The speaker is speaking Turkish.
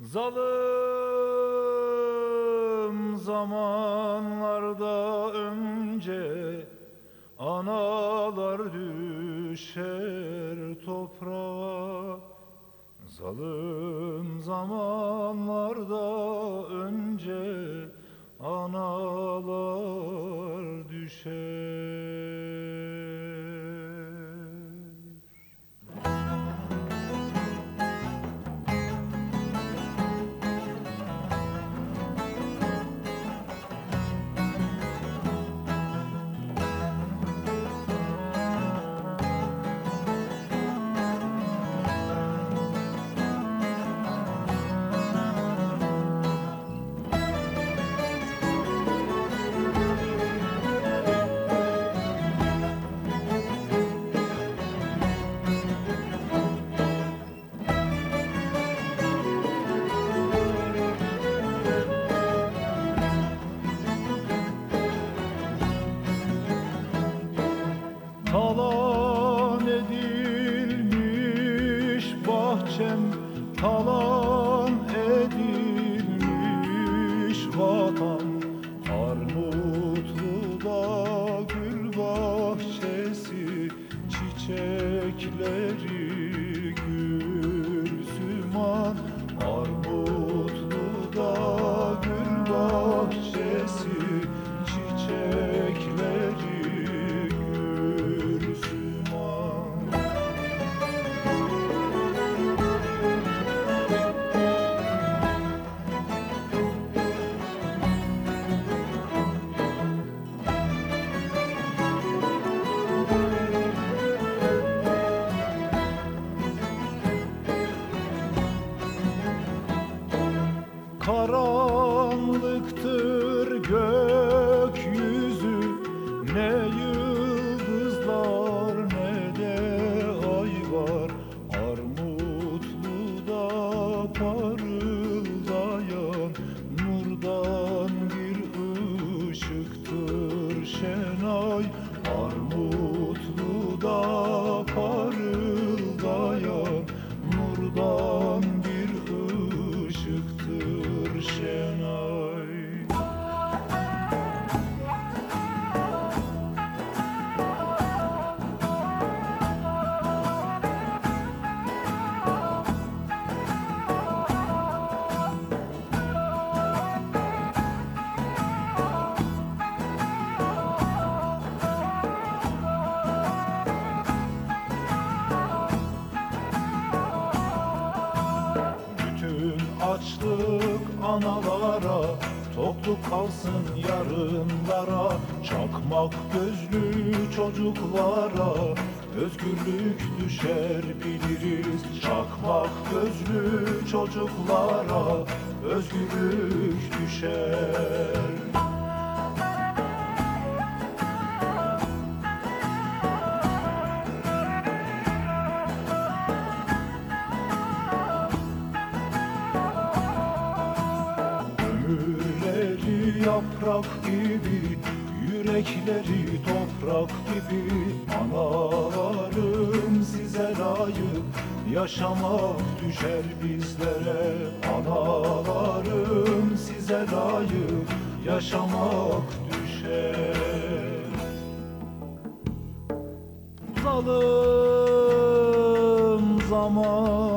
Zalim zamanlarda önce analar düşer toprağa. Zalim zamanlarda önce analar düşer bahçem Talan Karanlıktır gökyüzü açlık analara Tokluk kalsın yarınlara. Çakmak gözlü çocuklara Özgürlük düşer biliriz. Çakmak gözlü çocuklara Özgürlük düşer yaprak gibi Yürekleri toprak gibi. Analarım size layık Yaşamak düşer bizlere. Analarım size layık Yaşamak düşer. Zalim zamanlarda